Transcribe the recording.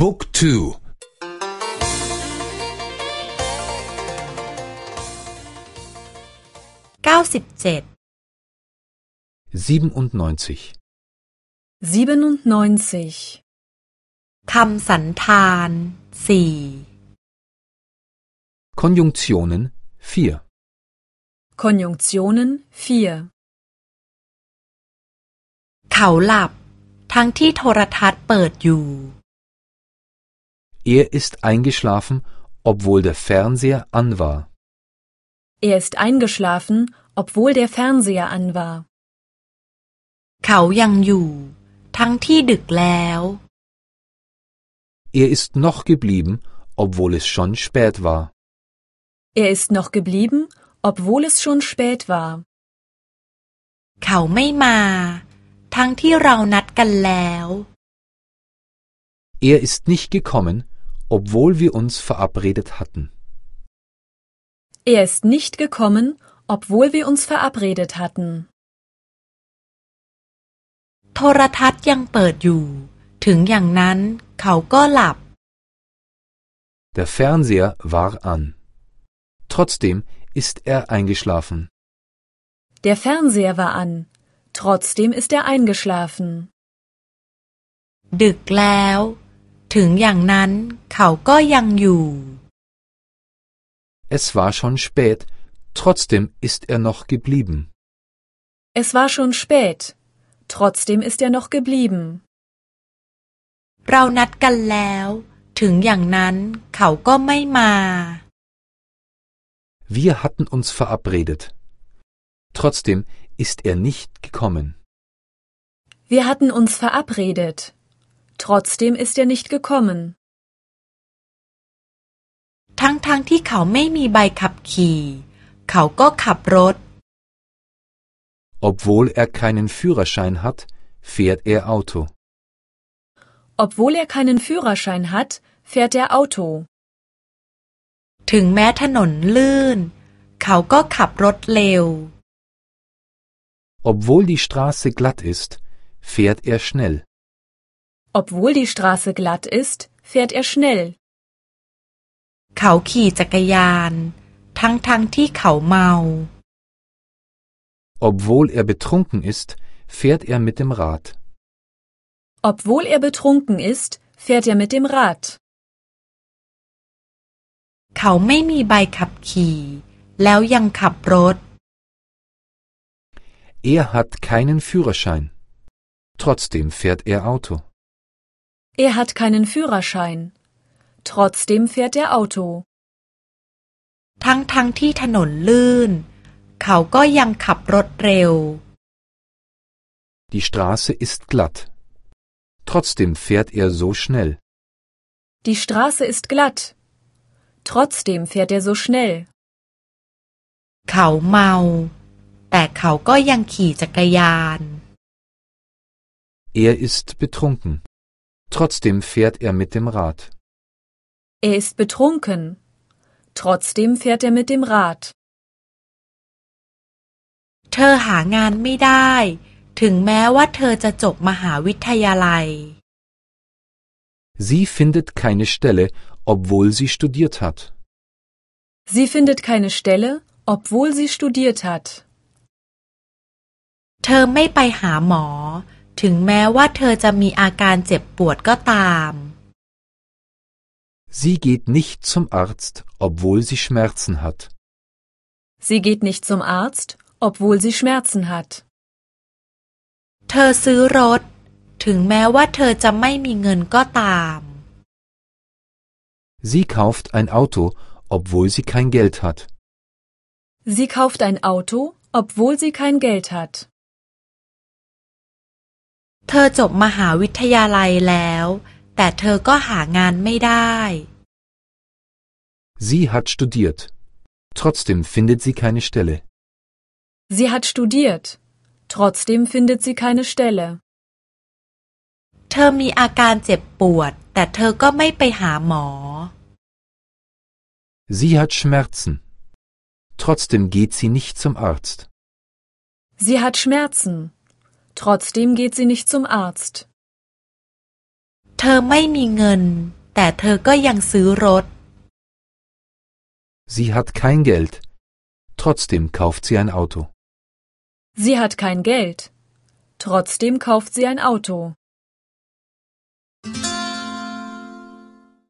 Book 2 เก้าสิบเจ็ด 97 97. คำสันธานสี่ Konjunktionen 4 Konjunktionen 4. เขาหลับ ทั้งที่โทรทัศน์เปิดอยู่ Er ist eingeschlafen, obwohl der Fernseher an war. Er ist eingeschlafen, obwohl der Fernseher an war. เขายังอยู่ ทั้งที่ดึกแล้ว Er ist noch geblieben, obwohl es schon spät war. Er ist noch geblieben, obwohl es schon spät war. เขาไม่มา ทั้งที่เรานัดกันแล้ว Er ist nicht gekommen, obwohl wir uns verabredet hatten. Er ist nicht gekommen, obwohl wir uns verabredet hatten. โทรทัศน์ยังเปิดอยู่ ถึงอย่างนั้น เขาก็หลับ Der Fernseher war an. Trotzdem ist er eingeschlafen. Der Fernseher war an. Trotzdem ist er eingeschlafen. ดึกแล้ว ถึงอย่างนั้น เขาก็ยังอยู่ Es war schon spät, trotzdem ist er noch geblieben. Es war schon spät. Trotzdem ist er noch geblieben. เรานัดกันแล้ว ถึงอย่างนั้น เขาก็ไม่มา Wir hatten uns verabredet. Trotzdem ist er nicht gekommen. Wir hatten uns verabredet. Trotzdem ist er nicht gekommen. ทั้งๆทที่เขาไม่มีใบขับขี่ เขาก็ขับรถ Obwohl er keinen Führerschein hat, fährt er Auto. Obwohl er keinen Führerschein hat, fährt er Auto. ถึงแม้ถนนลื่น เขาก็ขับรถเร็ว Obwohl die Straße glatt ist, fährt er schnell. Obwohl die Straße glatt ist, fährt er schnell. เขาขี่จักรยาน ทั้งๆทที่เขาเมา Obwohl er betrunken ist, fährt er mit dem Rad. Obwohl er betrunken ist, fährt er mit dem Rad. เขาไม่มีใบขับขี่ แล้วยังขับรถ Er hat keinen Führerschein. Trotzdem fährt er Auto. Er hat keinen Führerschein. Trotzdem fährt er Auto. ทั้งๆทที่ถนนลื่น เขาก็ยังขับรถเร็ว Die Straße ist glatt. Trotzdem fährt er so schnell. Die Straße ist glatt. Trotzdem fährt er so schnell. เขาเมา แต่เขาก็ยังขี่จักรยาน Er ist betrunken. Trotzdem fährt er mit dem Rad. Er ist betrunken. Trotzdem fährt er mit dem Rad. เธอหางานไม่ได้ ถึงแม้ว่าเธอจะจบมหาวิทยาลัย Sie findet keine Stelle, obwohl sie studiert hat. Sie findet keine Stelle, obwohl sie studiert hat. เธอไม่ไปหาหมอ ถึงแม้ว่าเธอจะมีอาการเจ็บปวดก็ตาม Sie geht nicht zum Arzt, obwohl sie Schmerzen hat. Sie geht nicht zum Arzt, obwohl sie Schmerzen hat. เธอซื้อรถ ถึงแม้ว่าเธอจะไม่มีเงินก็ตาม Sie kauft ein Auto, obwohl sie kein Geld hat. Sie kauft ein Auto, obwohl sie kein Geld hat. เธอจบมหาวิทยาลัยแล้ว แต่เธอก็หางานไม่ได้ Sie hat studiert. Trotzdem findet sie keine Stelle. Sie hat studiert. Trotzdem findet sie keine Stelle. เธอมีอาการเจ็บปวด แต่เธอก็ไม่ไปหาหมอ Sie hat Schmerzen. Trotzdem geht sie nicht zum Arzt. Sie hat Schmerzen. Trotzdem geht sie nicht zum Arzt. เธอไม่มีเงิน แต่เธอก็ยังซื้อรถ Sie hat kein Geld. Trotzdem kauft sie ein Auto. Sie hat kein Geld. Trotzdem kauft sie ein Auto.